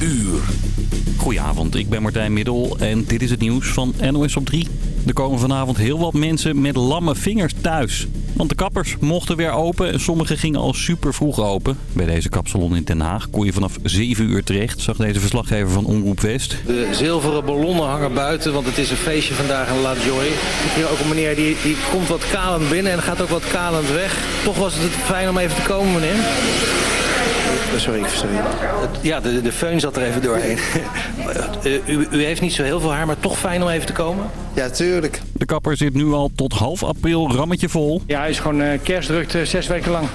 uur. Goedenavond, ik ben Martijn Middel en dit is het nieuws van NOS op 3. Er komen vanavond heel wat mensen met lamme vingers thuis. Want de kappers mochten weer open en sommige gingen al super vroeg open. Bij deze kapsalon in Den Haag kon je vanaf 7 uur terecht, zag deze verslaggever van Omroep West. De zilveren ballonnen hangen buiten, want het is een feestje vandaag in La Joy. Hier ook een meneer die, die komt wat kalend binnen en gaat ook wat kalend weg. Toch was het fijn om even te komen, meneer. Sorry, sorry. Ja, de, de föhn zat er even doorheen. u, u heeft niet zo heel veel haar, maar toch fijn om even te komen? Ja, tuurlijk. De kapper zit nu al tot half april rammetje vol. Ja, hij is gewoon uh, kerstdrukt zes weken lang.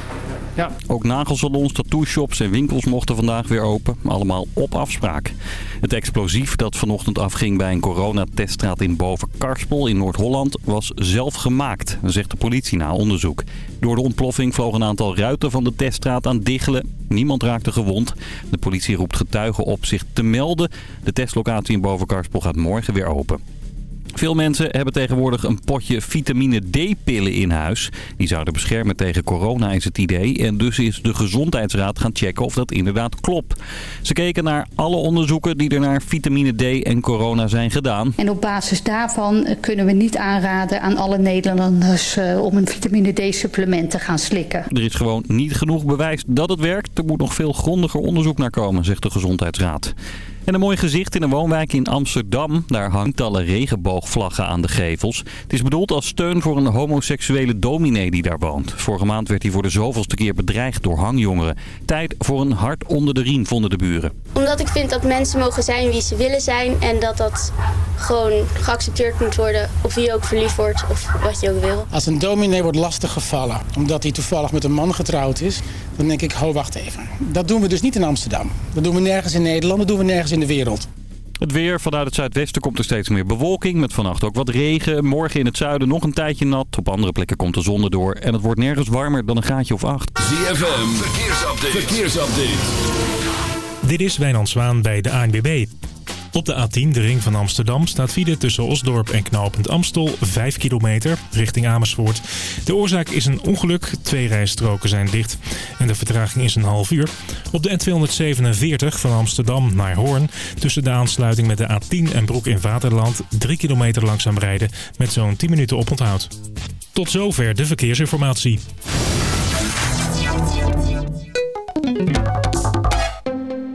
Ja. Ook nagelsalons, tattoo-shops en winkels mochten vandaag weer open. Allemaal op afspraak. Het explosief dat vanochtend afging bij een coronateststraat in Bovenkarspel in Noord-Holland was zelf gemaakt, zegt de politie na onderzoek. Door de ontploffing vloog een aantal ruiten van de teststraat aan diggelen. Niemand raakte gewond. De politie roept getuigen op zich te melden. De testlocatie in Bovenkarspel gaat morgen weer open. Veel mensen hebben tegenwoordig een potje vitamine D-pillen in huis. Die zouden beschermen tegen corona is het idee. En dus is de Gezondheidsraad gaan checken of dat inderdaad klopt. Ze keken naar alle onderzoeken die er naar vitamine D en corona zijn gedaan. En op basis daarvan kunnen we niet aanraden aan alle Nederlanders om een vitamine D-supplement te gaan slikken. Er is gewoon niet genoeg bewijs dat het werkt. Er moet nog veel grondiger onderzoek naar komen, zegt de Gezondheidsraad. En een mooi gezicht in een woonwijk in Amsterdam. Daar hangt alle regenboogvlaggen aan de gevels. Het is bedoeld als steun voor een homoseksuele dominee die daar woont. Vorige maand werd hij voor de zoveelste keer bedreigd door hangjongeren. Tijd voor een hart onder de riem, vonden de buren. Omdat ik vind dat mensen mogen zijn wie ze willen zijn. En dat dat gewoon geaccepteerd moet worden op wie je ook verliefd wordt of wat je ook wil. Als een dominee wordt lastiggevallen omdat hij toevallig met een man getrouwd is... dan denk ik, ho, wacht even. Dat doen we dus niet in Amsterdam. Dat doen we nergens in Nederland, dat doen we nergens in de wereld. Het weer. Vanuit het zuidwesten komt er steeds meer bewolking. Met vannacht ook wat regen. Morgen in het zuiden nog een tijdje nat. Op andere plekken komt de zon erdoor. En het wordt nergens warmer dan een graadje of acht. ZFM. Verkeersupdate. Verkeersupdate. Dit is Wijnand Zwaan bij de ANBB. Op de A10, de ring van Amsterdam, staat file tussen Osdorp en knooppunt Amstel 5 kilometer richting Amersfoort. De oorzaak is een ongeluk. Twee rijstroken zijn dicht en de vertraging is een half uur. Op de N247 van Amsterdam naar Hoorn tussen de aansluiting met de A10 en Broek in Waterland 3 kilometer langzaam rijden met zo'n 10 minuten oponthoud. Tot zover de verkeersinformatie.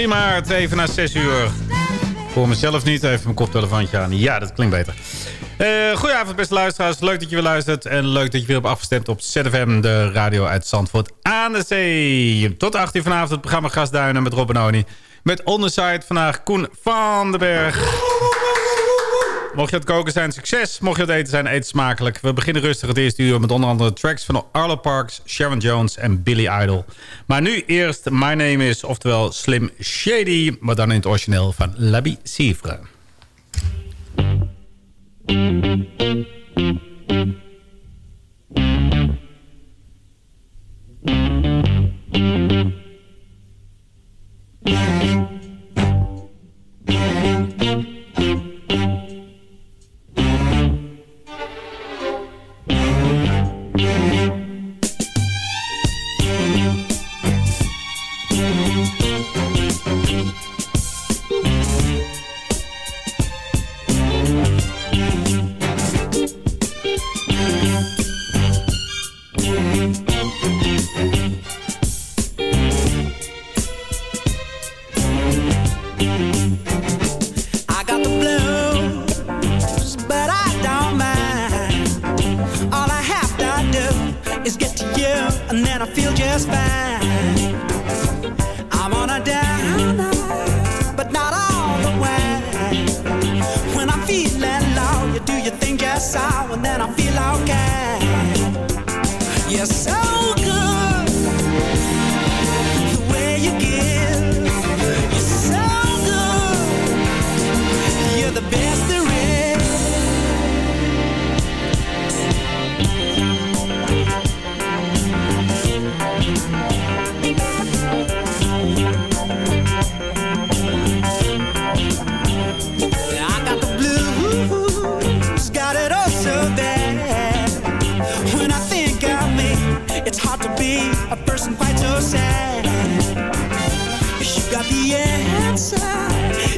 3 maart, even na 6 uur. Voor mezelf niet, even mijn koptelefoontje aan. Ja, dat klinkt beter. Uh, goedenavond beste luisteraars. Leuk dat je weer luistert. En leuk dat je weer hebt afgestemd op ZFM, de radio uit Zandvoort aan de zee. Tot 18 vanavond het programma Gasduinen met Rob en Oni. Met Onderside vandaag Koen van den Berg. Mocht je het koken zijn, succes. Mocht je het eten zijn, eet smakelijk. We beginnen rustig het eerste uur met onder andere tracks van Arlo Parks, Sharon Jones en Billy Idol. Maar nu eerst My Name Is, oftewel Slim Shady, maar dan in het origineel van Labby Sivre.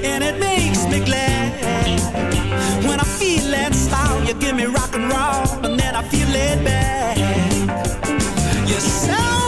And it makes me glad. When I slow, you give me rock and roll, and then I feel it back. You're so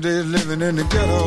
nowadays living in the ghetto.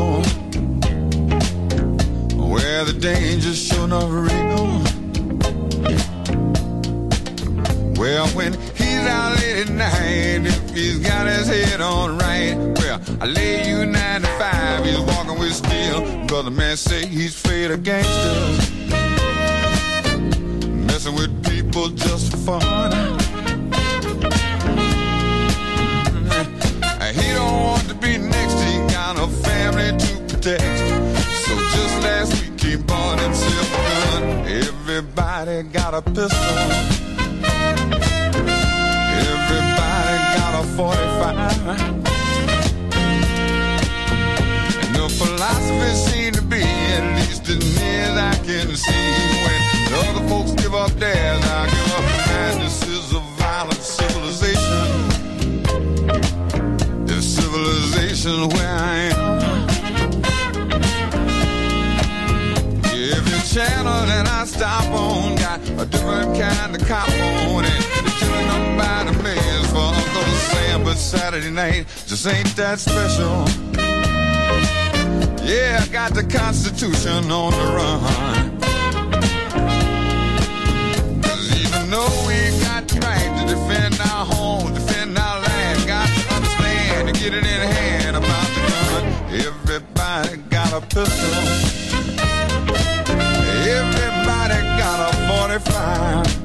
position where I am. Every channel that I stop on got a different kind of cop on it. They're killing them by the millions for Uncle Sam, but Saturday night just ain't that special. Yeah, I got the Constitution on the run. Cause even though we got the right to defend our home, defend our land, got to understand to get it in hand pistol. Everybody got a 45.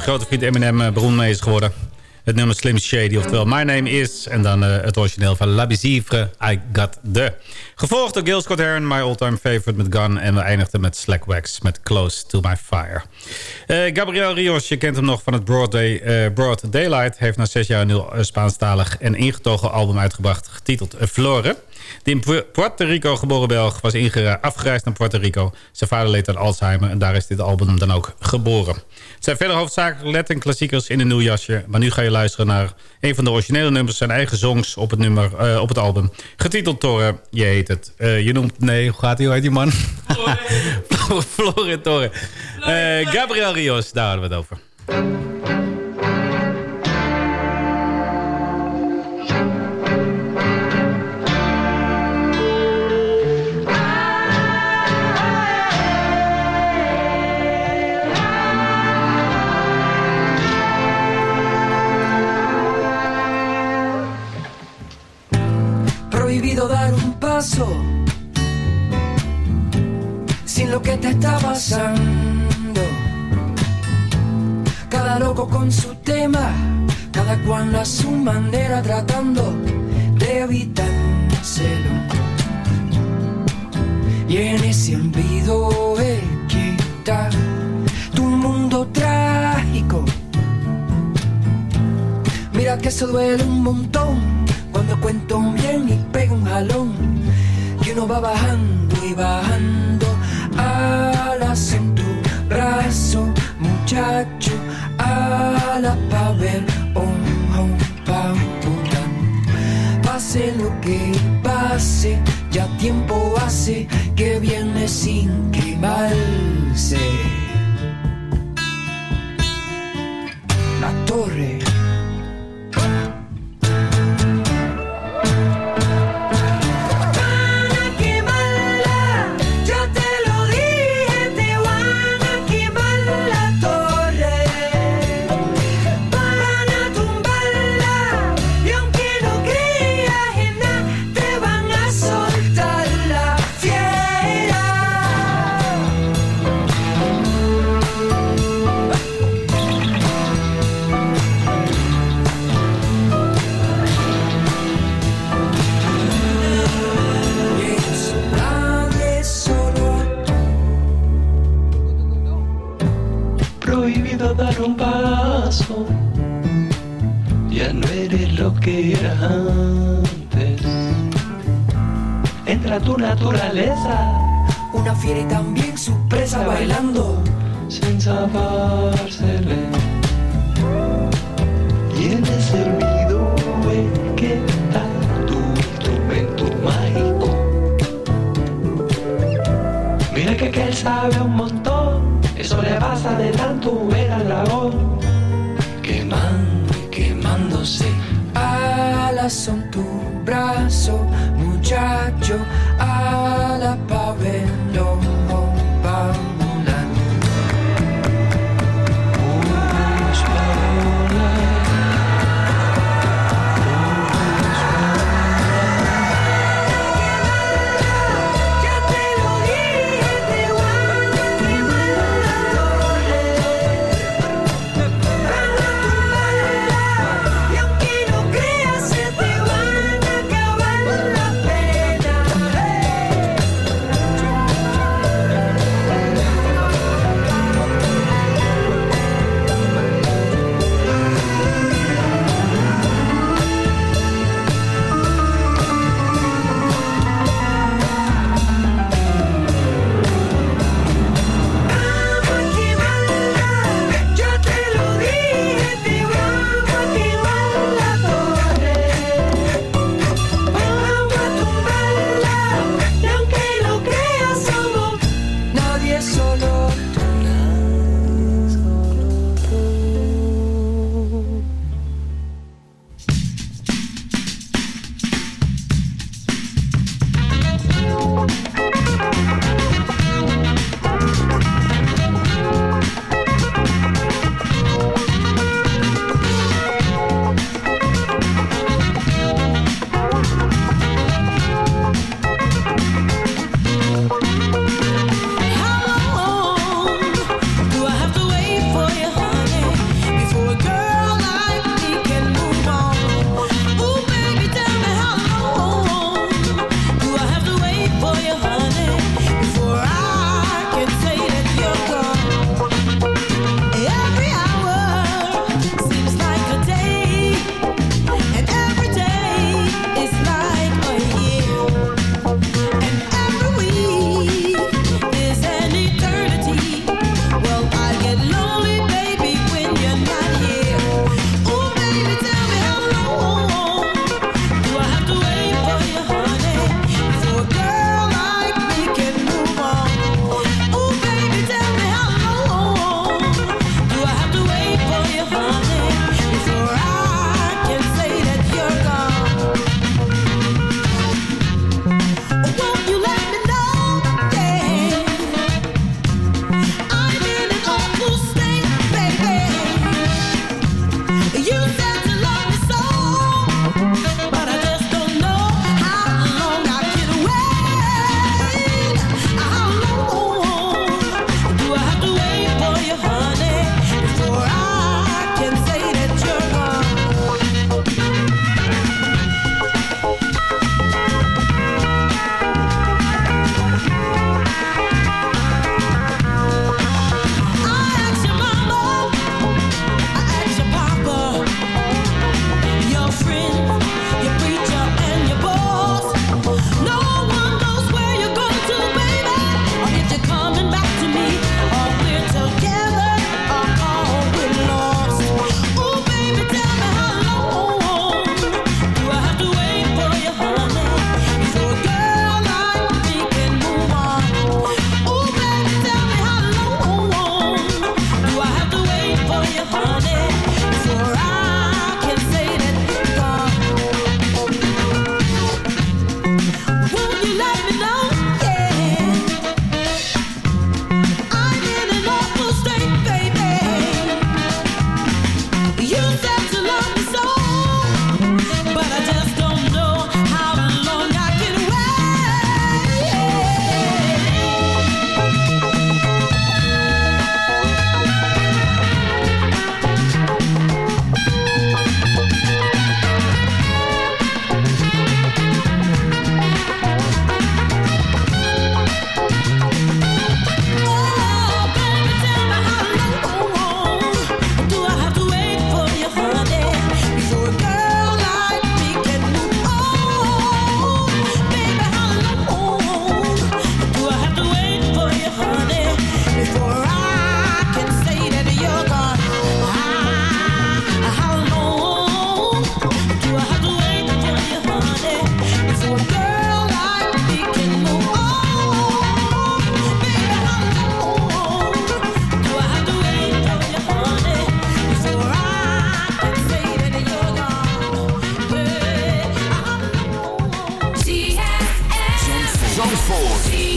Grote vriend Eminem eh, beroemd mee is geworden. Het nummer Slim Shady, oftewel My Name Is. En dan eh, het origineel van La Bizivre, I Got The. Gevolgd door Gil Scott Heron, my all-time favorite met Gun. En we eindigden met Slackwax met Close to My Fire. Eh, Gabriel Rios, je kent hem nog van het Broad, Broad Daylight. Heeft na zes jaar een nieuw Spaanstalig en ingetogen album uitgebracht. Getiteld eh, Flore. De in Pu- Puerto Rico geboren Belg was afgereisd naar Puerto Rico. Zijn vader leed aan Alzheimer en daar is dit album dan ook geboren. Het zijn verder hoofdzakelijk Latin klassiekers in een nieuw jasje. Maar nu ga je luisteren naar een van de originele nummers... zijn eigen songs op het, nummer, eh, op het album. Getiteld Torre, je heet het. Eh, je noemt, nee, hoe gaat hij, hoe heet die man? Flore Torre. Eh, Gabriel Rios, daar hadden we het over. Prohibido dar un paso. Ya no eres lo que eras antes. Entra tu naturaleza, una fiera y también su presa bailando. sin sabérsele. Y en ese olvido es que está tu instrumento mágico. Mira que aquel sabe un montón, eso le pasa de tanto ver al dragón. Quemando y quemándose. Alas son tu brazo, muchacho. Alas pa' verlo, fourteen.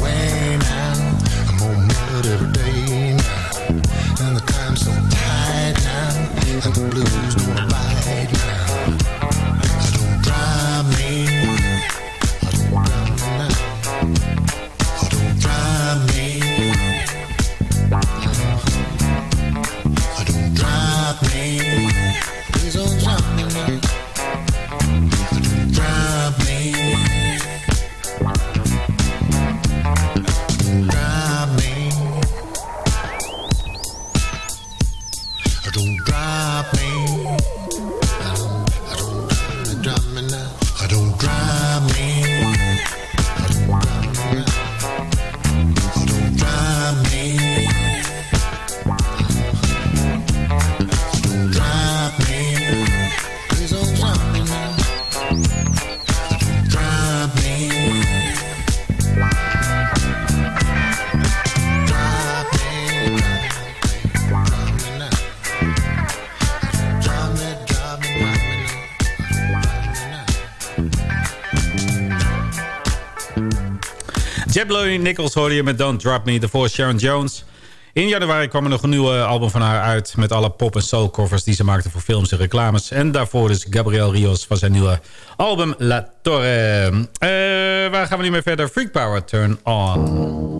away now. I'm on blood every day. Louis Nichols hoorde je met Don't Drop Me, daarvoor Sharon Jones. In januari kwam er nog een nieuwe album van haar uit... met alle pop- en soul covers die ze maakte voor films en reclames. En daarvoor dus Gabriel Rios van zijn nieuwe album La Torre. Eh, waar gaan we nu mee verder? Freak Power, Turn On.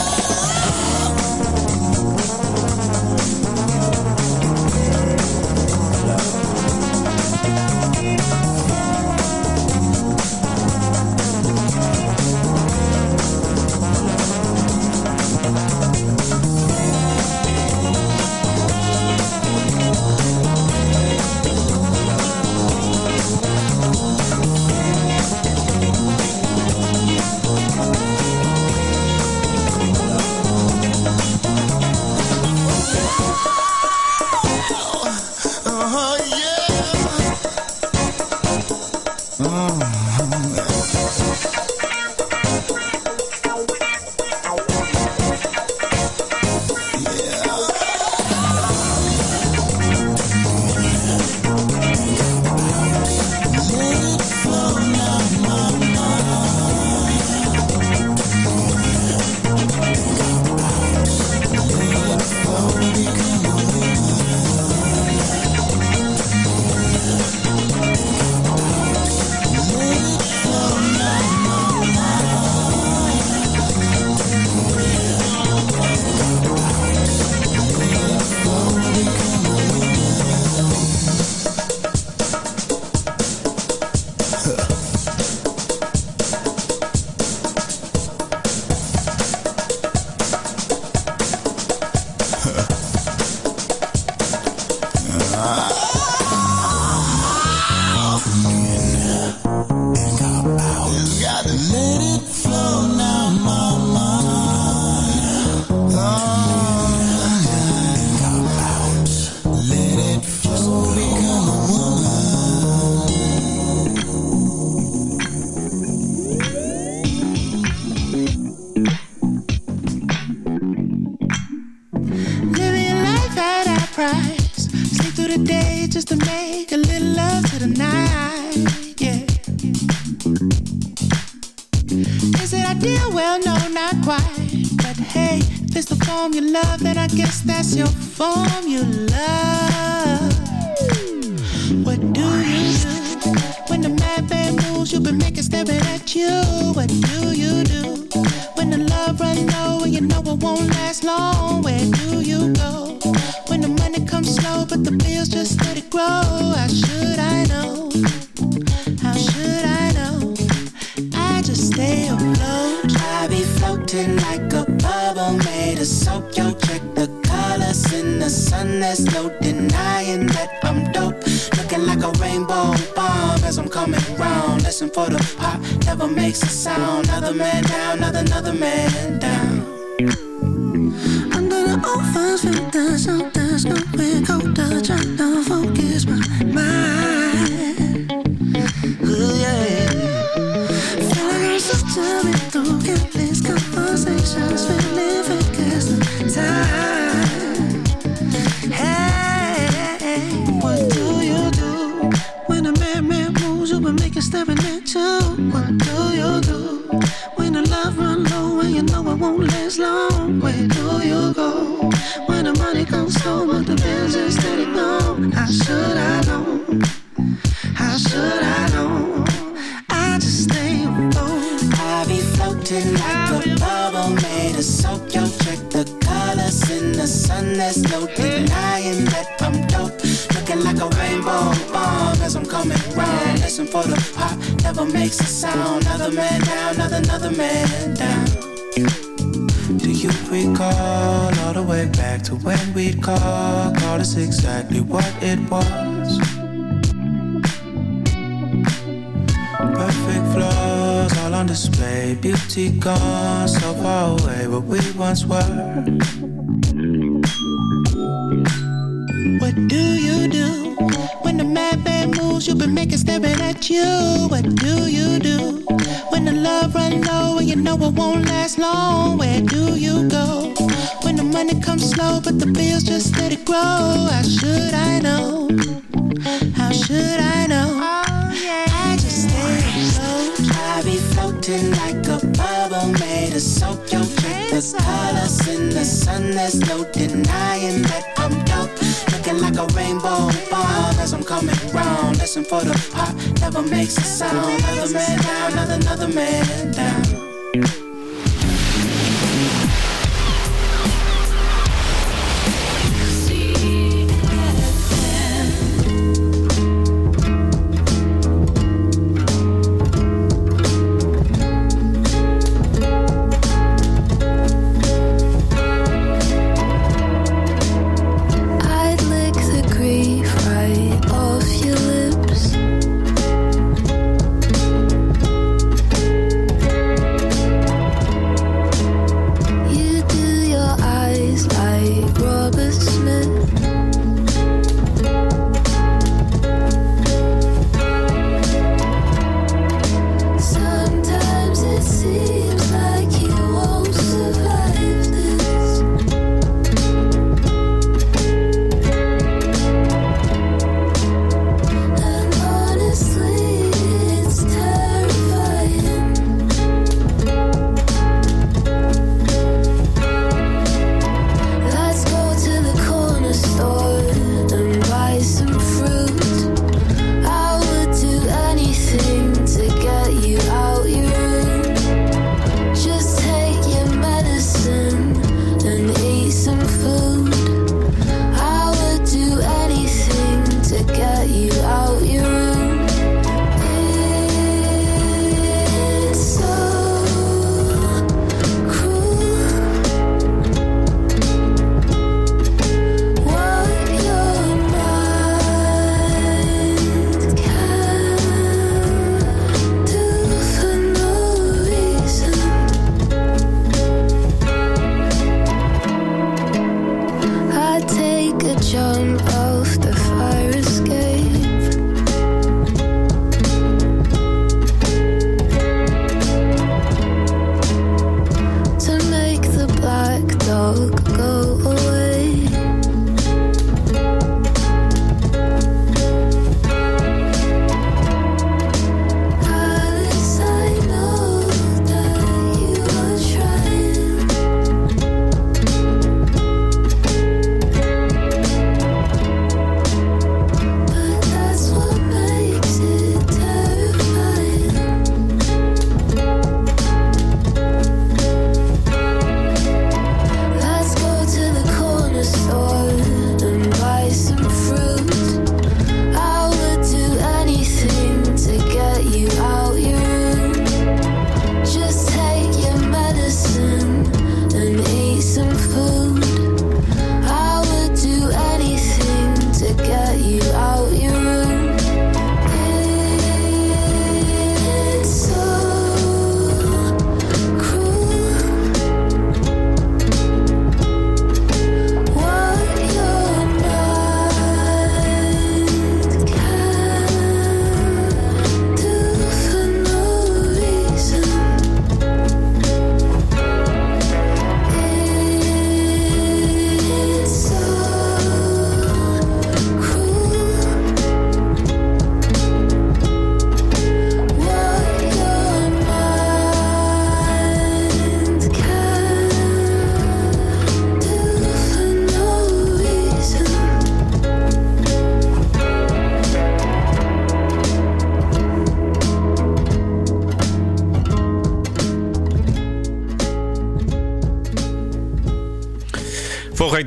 Your denying that I'm dope. Looking like a rainbow bomb as I'm coming round. Listen for the pop, never makes a sound. Another man down, another, another man down. Do you recall all the way back to when we'd call? Call us exactly what it was. Perfect flaws all on display. Beauty gone so far away, where we once were. What do you do when the madman moves? You've been making staring at you. What do you do when the love run low and you know it won't last long? Where do you go when the money comes slow but the bills just let it grow? How should I know? How should I know? Oh, I just stay afloat. I be floating like a bubble song made to soak your. The colors in the sun, there's no denying that I'm dope. Looking like a rainbow bomb as I'm coming round. Listen for the pop, never makes a sound. Another man down, another, another man down.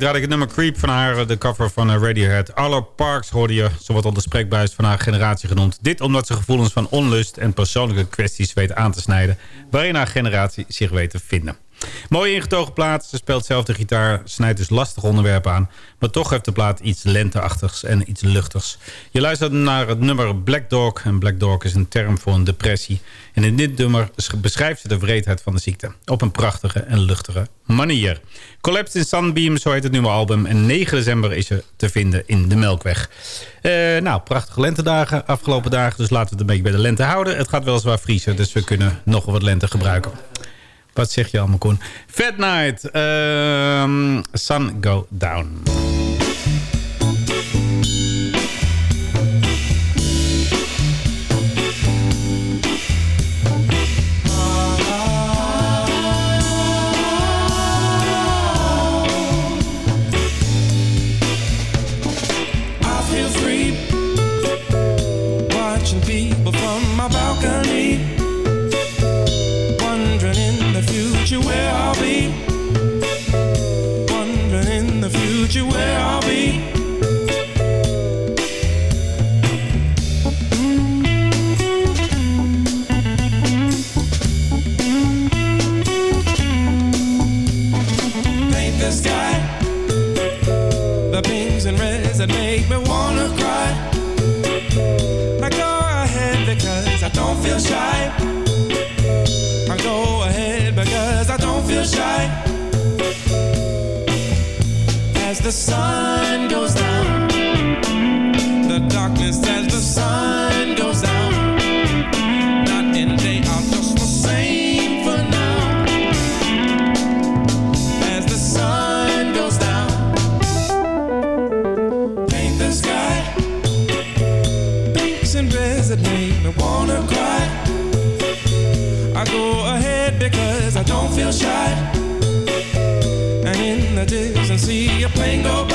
Draaide ik het nummer Creep van haar, de cover van eh, Radiohead. Arlo Parks hoorde je, zo wordt al de spreekbuis van haar generatie genoemd. Dit omdat ze gevoelens van onlust en persoonlijke kwesties weet aan te snijden... waarin haar generatie zich weet te vinden. Mooi ingetogen plaat, ze speelt zelf de gitaar, snijdt dus lastige onderwerpen aan... maar toch heeft de plaat iets lenteachtigs en iets luchtigs. Je luistert naar het nummer Black Dog. En Black Dog is een term voor een depressie. En in dit nummer beschrijft ze de wreedheid van de ziekte. Op een prachtige en luchtige manier. Collapsed in Sunbeam, zo heet het nieuwe album. En 9 december is ze te vinden in de Melkweg. Eh, nou, prachtige lentedagen afgelopen dagen. Dus laten we het een beetje bij de lente houden. Het gaat weliswaar vriezen, dus we kunnen nog wat lente gebruiken. Wat zeg je allemaal, Koen? Fat Night, ehm, Sun Go Down. you where I'll be. the sun goes down. The darkness as the sun goes down. Night and day are just the same for now. As the sun goes down. Paint the sky. Pinks and reds that make me wanna cry. I go ahead because I don't feel shy. And in the day see a plane go by.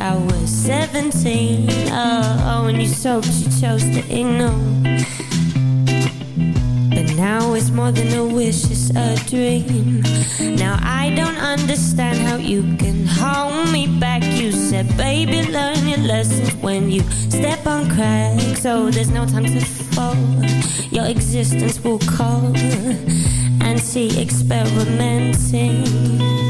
I was 17. Uh, oh, oh when you soaked, you chose to ignore. But now it's more than a wish, it's a dream. Now I don't understand how you can hold me back. You said, baby, learn your lessons when you step on cracks. So there's no time to fall. Your existence will call and see experimenting.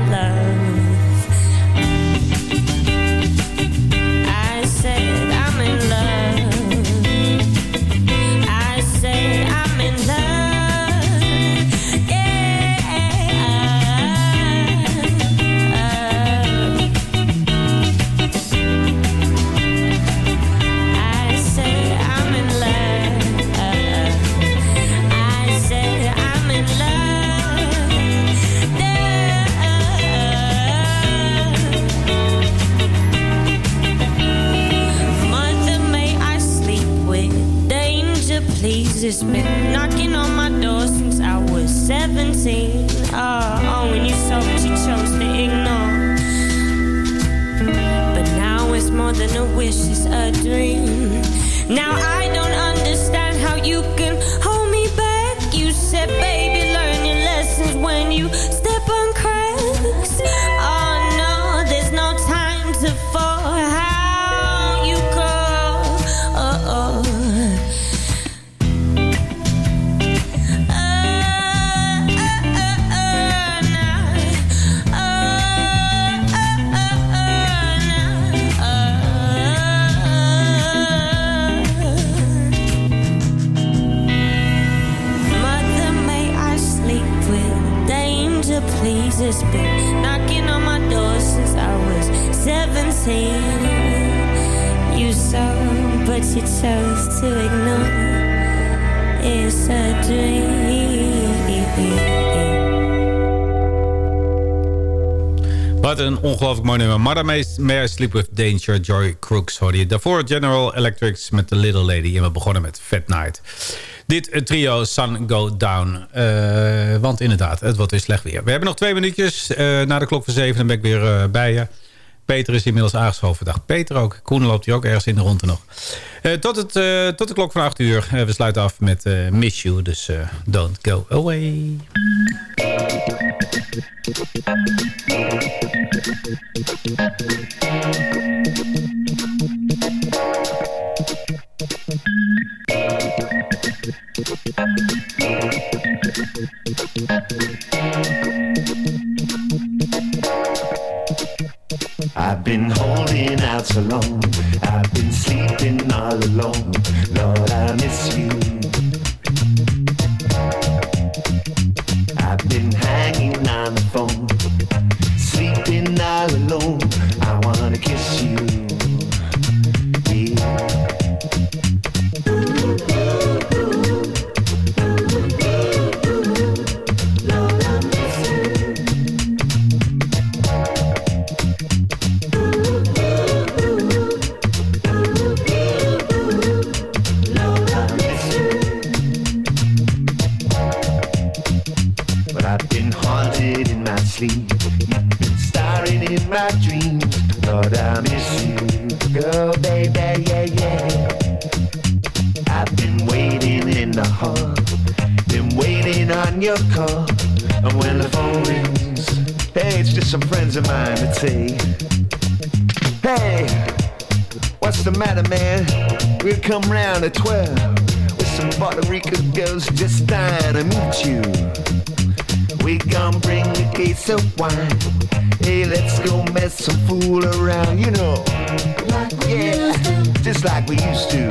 Been knocking on my door since I was 17. Uh, oh, oh when you saw what you chose to ignore. But now it's more than a wish, it's a dream. Now I een ongelooflijk mooi nummer. Mother May, I Sleep With Danger, Joy Crooks hoorde je. Daarvoor General Electrics met The Little Lady. En we begonnen met Fat Night. Dit eh, trio Sun Go Down. Eh, want inderdaad, het wordt weer slecht weer. We hebben nog twee minuutjes. Eh, na de klok van zeven dan ben ik weer bij je. Peter is inmiddels aangeschoven. Dag Peter ook. Koen loopt hier ook ergens in de ronde nog. Eh, tot, het, eh, tot de klok van acht uur. Eh, we sluiten af met Miss You. Dus don't go away. I've been holding out so long. I've been sleeping all alone. Lord, I miss you. I've been hanging on the phone, we used to.